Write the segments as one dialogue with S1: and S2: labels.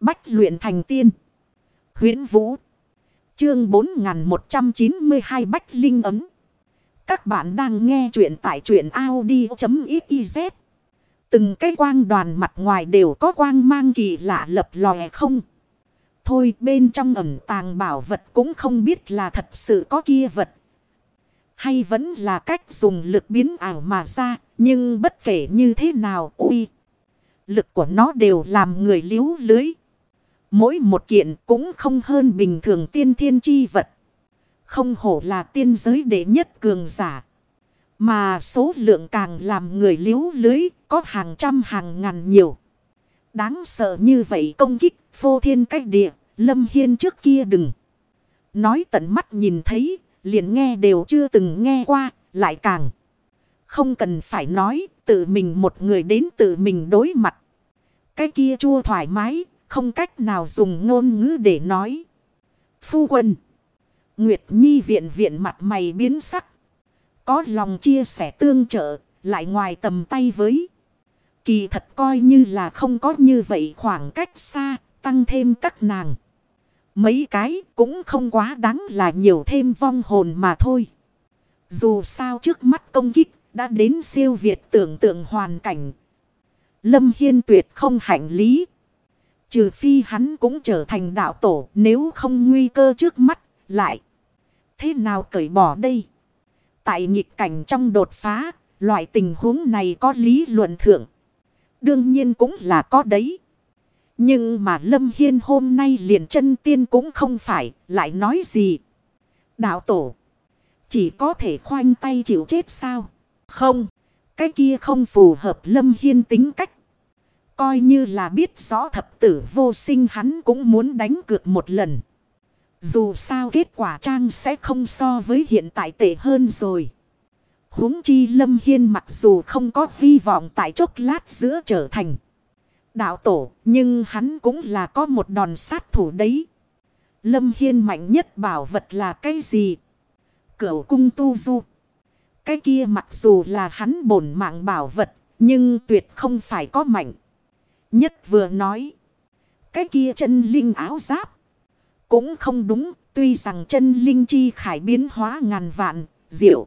S1: Bách luyện thành tiên. huyễn Vũ. Chương 4192 Bách Linh ấn Các bạn đang nghe truyện tại truyện Audi.xyz. Từng cái quang đoàn mặt ngoài đều có quang mang kỳ lạ lập lòe không. Thôi, bên trong ẩm tàng bảo vật cũng không biết là thật sự có kia vật. Hay vẫn là cách dùng lực biến ảo mà ra. Nhưng bất kể như thế nào, uy. Lực của nó đều làm người liếu lưới. Mỗi một kiện cũng không hơn bình thường tiên thiên chi vật. Không hổ là tiên giới đệ nhất cường giả. Mà số lượng càng làm người liếu lưới, có hàng trăm hàng ngàn nhiều. Đáng sợ như vậy công kích, phô thiên cách địa. Lâm Hiên trước kia đừng. Nói tận mắt nhìn thấy, liền nghe đều chưa từng nghe qua, lại càng. Không cần phải nói, tự mình một người đến tự mình đối mặt. Cái kia chua thoải mái không cách nào dùng ngôn ngữ để nói. Phu quân. Nguyệt Nhi viện viện mặt mày biến sắc. Có lòng chia sẻ tương trợ, lại ngoài tầm tay với. Kỳ thật coi như là không có như vậy khoảng cách xa, tăng thêm các nàng. Mấy cái cũng không quá đáng là nhiều thêm vong hồn mà thôi. Dù sao trước mắt công kích đã đến siêu việt tưởng tượng hoàn cảnh. Lâm Hiên tuyệt không hạnh lý. Trừ phi hắn cũng trở thành đạo tổ nếu không nguy cơ trước mắt lại. Thế nào cởi bỏ đây? Tại nghịch cảnh trong đột phá, loại tình huống này có lý luận thượng. Đương nhiên cũng là có đấy. Nhưng mà Lâm Hiên hôm nay liền chân tiên cũng không phải, lại nói gì? Đạo tổ, chỉ có thể khoanh tay chịu chết sao? Không, cái kia không phù hợp Lâm Hiên tính cách. Coi như là biết rõ thập tử vô sinh hắn cũng muốn đánh cược một lần. Dù sao kết quả trang sẽ không so với hiện tại tệ hơn rồi. huống chi Lâm Hiên mặc dù không có hy vọng tại chốc lát giữa trở thành đạo tổ, nhưng hắn cũng là có một đòn sát thủ đấy. Lâm Hiên mạnh nhất bảo vật là cái gì? Cửu cung tu du. Cái kia mặc dù là hắn bổn mạng bảo vật, nhưng tuyệt không phải có mạnh. Nhất vừa nói. Cái kia chân linh áo giáp. Cũng không đúng, tuy rằng chân linh chi khải biến hóa ngàn vạn, diệu.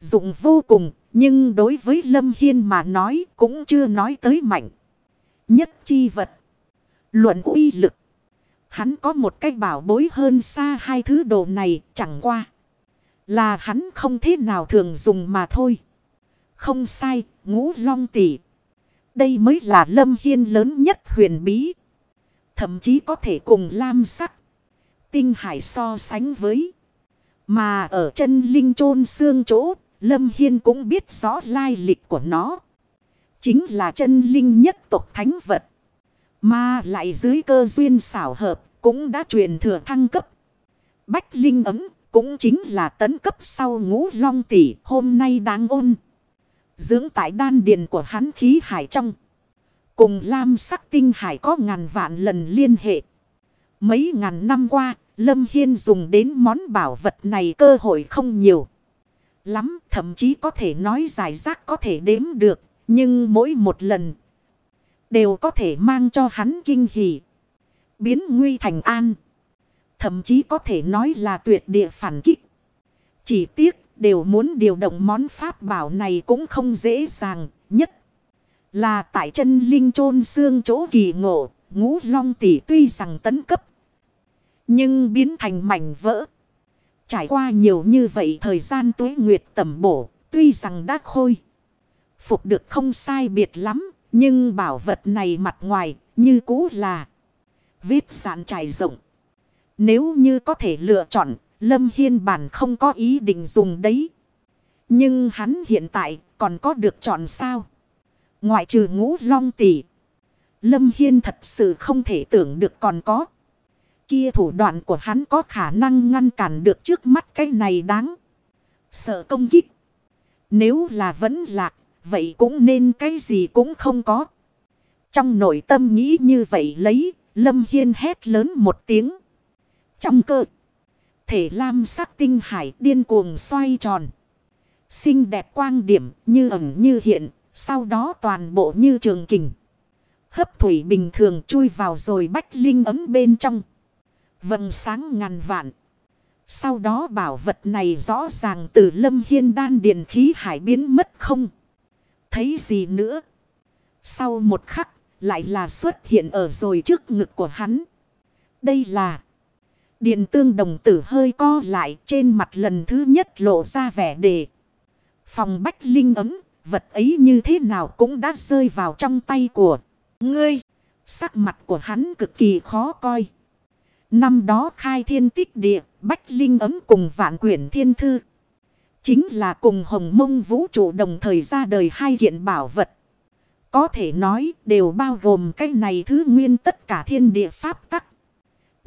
S1: Dụng vô cùng, nhưng đối với Lâm Hiên mà nói cũng chưa nói tới mạnh. Nhất chi vật. Luận uy lực. Hắn có một cái bảo bối hơn xa hai thứ đồ này chẳng qua. Là hắn không thế nào thường dùng mà thôi. Không sai, ngũ long tỷ. Đây mới là lâm hiên lớn nhất huyền bí. Thậm chí có thể cùng lam sắc. Tinh hải so sánh với. Mà ở chân linh chôn xương chỗ, lâm hiên cũng biết rõ lai lịch của nó. Chính là chân linh nhất tộc thánh vật. Mà lại dưới cơ duyên xảo hợp, cũng đã truyền thừa thăng cấp. Bách linh ấm cũng chính là tấn cấp sau ngũ long tỷ hôm nay đang ôn. Dưỡng tại đan điền của hắn khí hải trong. Cùng lam sắc tinh hải có ngàn vạn lần liên hệ. Mấy ngàn năm qua, Lâm Hiên dùng đến món bảo vật này cơ hội không nhiều. Lắm, thậm chí có thể nói giải rác có thể đếm được. Nhưng mỗi một lần, đều có thể mang cho hắn kinh hỉ. Biến nguy thành an. Thậm chí có thể nói là tuyệt địa phản kích. Chỉ tiếc đều muốn điều động món pháp bảo này cũng không dễ dàng nhất. Là tại chân linh chôn xương chỗ kỳ ngộ, ngũ long tỷ tuy rằng tấn cấp. Nhưng biến thành mảnh vỡ. Trải qua nhiều như vậy thời gian tuế nguyệt tầm bổ, tuy rằng đã khôi. Phục được không sai biệt lắm, nhưng bảo vật này mặt ngoài như cũ là vết sạn trải rộng. Nếu như có thể lựa chọn, Lâm Hiên bản không có ý định dùng đấy. Nhưng hắn hiện tại còn có được chọn sao? Ngoại trừ ngũ long tỷ. Lâm Hiên thật sự không thể tưởng được còn có. Kia thủ đoạn của hắn có khả năng ngăn cản được trước mắt cái này đáng. Sợ công kích. Nếu là vẫn lạc, vậy cũng nên cái gì cũng không có. Trong nội tâm nghĩ như vậy lấy, Lâm Hiên hét lớn một tiếng. Trong cơ. Thể lam sắc tinh hải điên cuồng xoay tròn. Xinh đẹp quang điểm như ẩn như hiện. Sau đó toàn bộ như trường kình. Hấp thủy bình thường chui vào rồi bách linh ấm bên trong. Vầng sáng ngàn vạn. Sau đó bảo vật này rõ ràng từ lâm hiên đan điện khí hải biến mất không. Thấy gì nữa. Sau một khắc, lại là xuất hiện ở rồi trước ngực của hắn. Đây là. Điện tương đồng tử hơi co lại trên mặt lần thứ nhất lộ ra vẻ đề. Phòng bách linh ấm, vật ấy như thế nào cũng đã rơi vào trong tay của ngươi. Sắc mặt của hắn cực kỳ khó coi. Năm đó khai thiên tích địa, bách linh ấm cùng vạn quyển thiên thư. Chính là cùng hồng mông vũ trụ đồng thời ra đời hai hiện bảo vật. Có thể nói đều bao gồm cái này thứ nguyên tất cả thiên địa pháp tắc.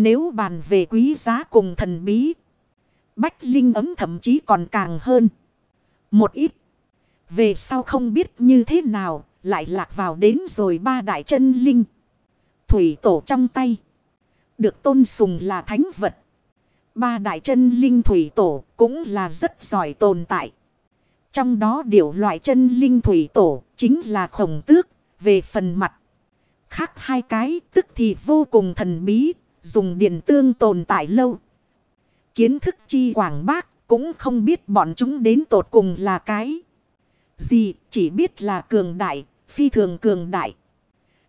S1: Nếu bàn về quý giá cùng thần bí. Bách Linh ấm thậm chí còn càng hơn. Một ít. Về sau không biết như thế nào. Lại lạc vào đến rồi ba đại chân linh. Thủy tổ trong tay. Được tôn sùng là thánh vật. Ba đại chân linh thủy tổ cũng là rất giỏi tồn tại. Trong đó điều loại chân linh thủy tổ chính là khổng tước, về phần mặt. Khác hai cái, tức thì vô cùng thần bí dùng điện tương tồn tại lâu. Kiến thức chi quảng bác cũng không biết bọn chúng đến tột cùng là cái gì, chỉ biết là cường đại, phi thường cường đại.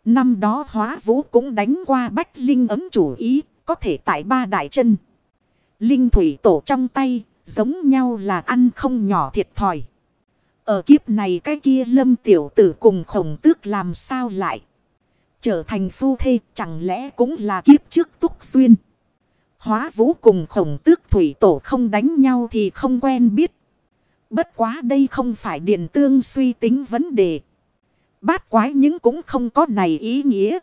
S1: Năm đó hóa vũ cũng đánh qua bách linh ấm chủ ý, có thể tại ba đại chân. Linh thủy tổ trong tay, giống nhau là ăn không nhỏ thiệt thòi. Ở kiếp này cái kia lâm tiểu tử cùng khổng tước làm sao lại. Trở thành phu thê chẳng lẽ cũng là kiếp trước túc xuyên Hóa vũ cùng khổng tước thủy tổ không đánh nhau thì không quen biết. Bất quá đây không phải điện tương suy tính vấn đề. Bát quái những cũng không có này ý nghĩa.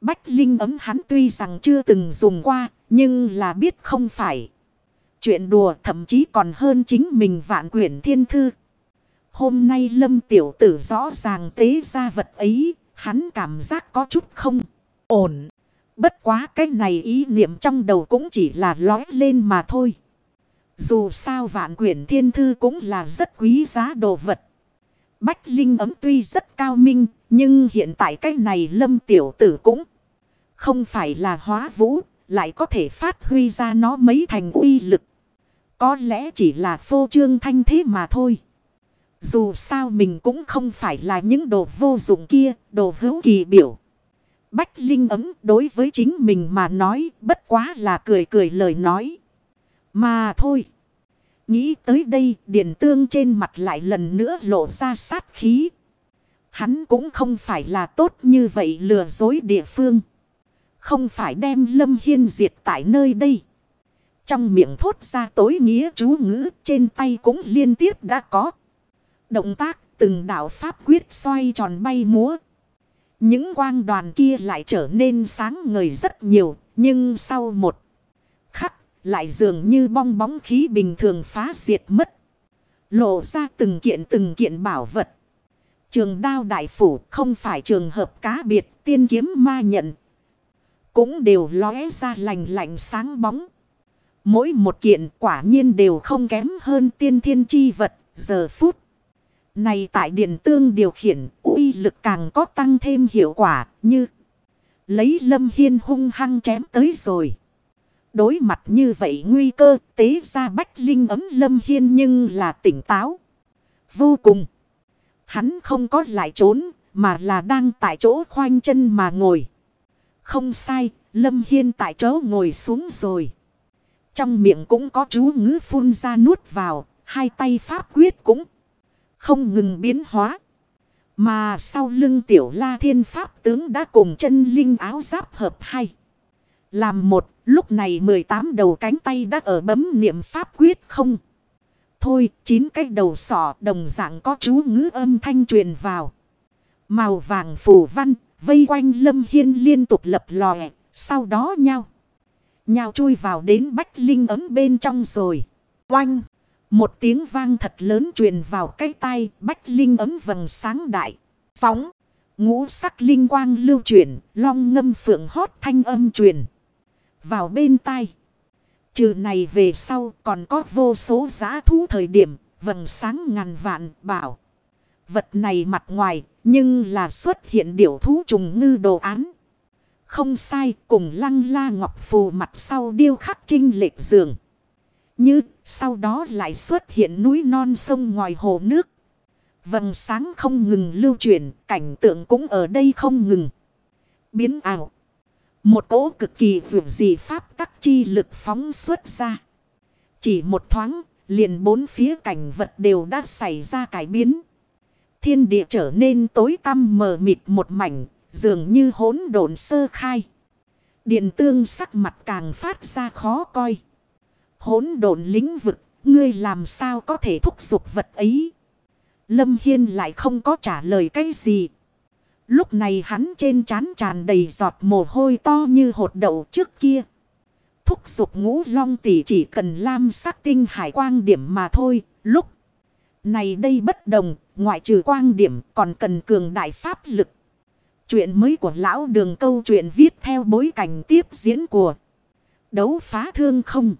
S1: Bách Linh ấm hắn tuy rằng chưa từng dùng qua, nhưng là biết không phải. Chuyện đùa thậm chí còn hơn chính mình vạn quyển thiên thư. Hôm nay lâm tiểu tử rõ ràng tế ra vật ấy, Hắn cảm giác có chút không ổn. Bất quá cái này ý niệm trong đầu cũng chỉ là lói lên mà thôi. Dù sao vạn quyển thiên thư cũng là rất quý giá đồ vật. Bách Linh ấm tuy rất cao minh, nhưng hiện tại cái này lâm tiểu tử cũng không phải là hóa vũ, lại có thể phát huy ra nó mấy thành uy lực. Có lẽ chỉ là phô trương thanh thế mà thôi. Dù sao mình cũng không phải là những đồ vô dụng kia, đồ hữu kỳ biểu. Bách Linh ấm đối với chính mình mà nói bất quá là cười cười lời nói. Mà thôi. Nghĩ tới đây điện tương trên mặt lại lần nữa lộ ra sát khí. Hắn cũng không phải là tốt như vậy lừa dối địa phương. Không phải đem Lâm Hiên diệt tại nơi đây. Trong miệng thốt ra tối nghĩa chú ngữ trên tay cũng liên tiếp đã có. Động tác, từng đạo pháp quyết xoay tròn bay múa. Những quang đoàn kia lại trở nên sáng ngời rất nhiều. Nhưng sau một khắc, lại dường như bong bóng khí bình thường phá diệt mất. Lộ ra từng kiện từng kiện bảo vật. Trường đao đại phủ, không phải trường hợp cá biệt, tiên kiếm ma nhận. Cũng đều lóe ra lành lạnh sáng bóng. Mỗi một kiện quả nhiên đều không kém hơn tiên thiên chi vật, giờ phút. Này tại điện tương điều khiển, uy lực càng có tăng thêm hiệu quả như lấy lâm hiên hung hăng chém tới rồi. Đối mặt như vậy nguy cơ tế ra bách linh ấm lâm hiên nhưng là tỉnh táo. Vô cùng. Hắn không có lại trốn mà là đang tại chỗ khoanh chân mà ngồi. Không sai, lâm hiên tại chỗ ngồi xuống rồi. Trong miệng cũng có chú ngữ phun ra nuốt vào, hai tay pháp quyết cũng không ngừng biến hóa. Mà sau lưng tiểu la thiên pháp tướng đã cùng chân linh áo giáp hợp hay. Làm một, lúc này 18 đầu cánh tay đã ở bấm niệm pháp quyết không. Thôi, chín cái đầu sọ đồng dạng có chú ngữ âm thanh truyền vào. Màu vàng phủ văn, vây quanh lâm hiên liên tục lập lòe, sau đó nhau. nhào chui vào đến bách linh ấm bên trong rồi. Oanh! Một tiếng vang thật lớn truyền vào cái tai bách linh ấm vầng sáng đại. Phóng. Ngũ sắc linh quang lưu chuyển. Long ngâm phượng hót thanh âm truyền. Vào bên tai. Trừ này về sau còn có vô số giá thú thời điểm. Vầng sáng ngàn vạn bảo. Vật này mặt ngoài, nhưng là xuất hiện điểu thú trùng ngư đồ án. Không sai, cùng lăng la ngọc phù mặt sau điêu khắc trinh lệch giường. Như sau đó lại xuất hiện núi non sông ngoài hồ nước. Vầng sáng không ngừng lưu chuyển, cảnh tượng cũng ở đây không ngừng. Biến ảo. Một cỗ cực kỳ vượt dị pháp tắc chi lực phóng xuất ra. Chỉ một thoáng, liền bốn phía cảnh vật đều đã xảy ra cải biến. Thiên địa trở nên tối tăm mờ mịt một mảnh, dường như hỗn độn sơ khai. Điện tương sắc mặt càng phát ra khó coi. Hỗn độn lĩnh vực, ngươi làm sao có thể thúc giục vật ấy? Lâm Hiên lại không có trả lời cái gì. Lúc này hắn trên trán tràn đầy giọt mồ hôi to như hột đậu trước kia. Thúc giục ngũ long tỷ chỉ cần lam sắc tinh hải quang điểm mà thôi. Lúc này đây bất đồng, ngoại trừ quang điểm còn cần cường đại pháp lực. Chuyện mới của lão đường câu chuyện viết theo bối cảnh tiếp diễn của đấu phá thương không.